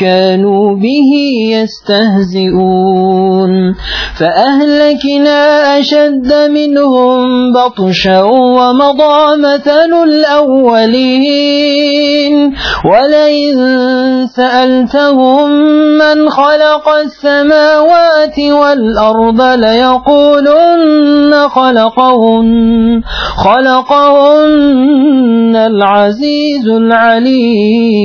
كانوا به يستهزئون. فأهلكنا أشد منهم بطشا ومضى مثل الأولين. ولئن سألتهم من خلق السماوات والأرض ليقولن خلقهن. خلقهن العزيز العليم.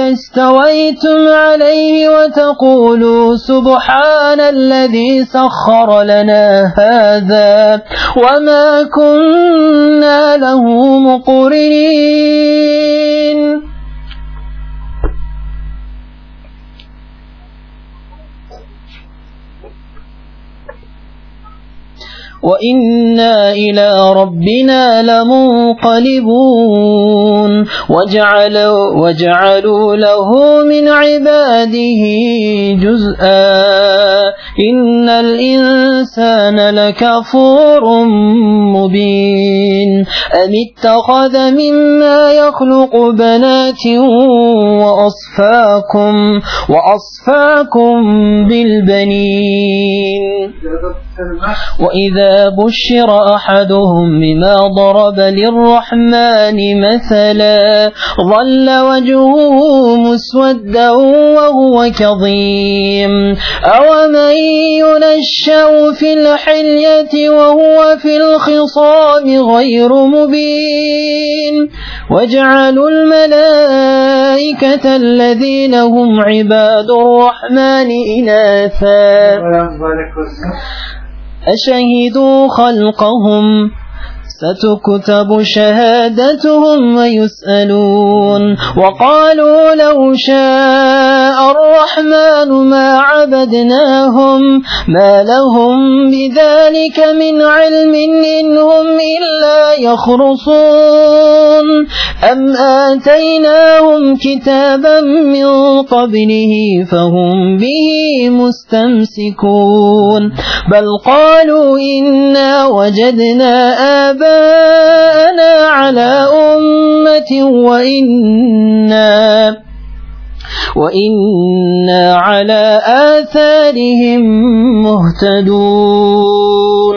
استويتم عليه وتقولوا سبحان الذي سخر لنا هذا وما كنا له مقرنين. وإنا إلى ربنا لمنقلبون وجعلوا, وجعلوا له من عباده جزءا إن الإنسان لكفور مبين أم اتخذ مما يخلق بنات وأصفاكم وأصفاكم بالبنين وإذا بشر أحدهم بما ضرب للرحمن مثلا ظل وجهه مسودا وهو كظيم أومن ينشأ في الحلية وهو في الخصام غير مبين وجعلوا الملائكة الذين هم عباد الرحمن إناثا أشهدوا خلقهم ستكتب شهادتهم ويسألون وقالوا لو شاء الرحمن ما عبدناهم ما لهم بذلك من علم إنهم إلا يخرصون أم آتيناهم كتابا من قبله فهم به مستمسكون بل قالوا إنا وجدنا آباءنا على أمة وإنا وإنا على آثارهم مهتدون.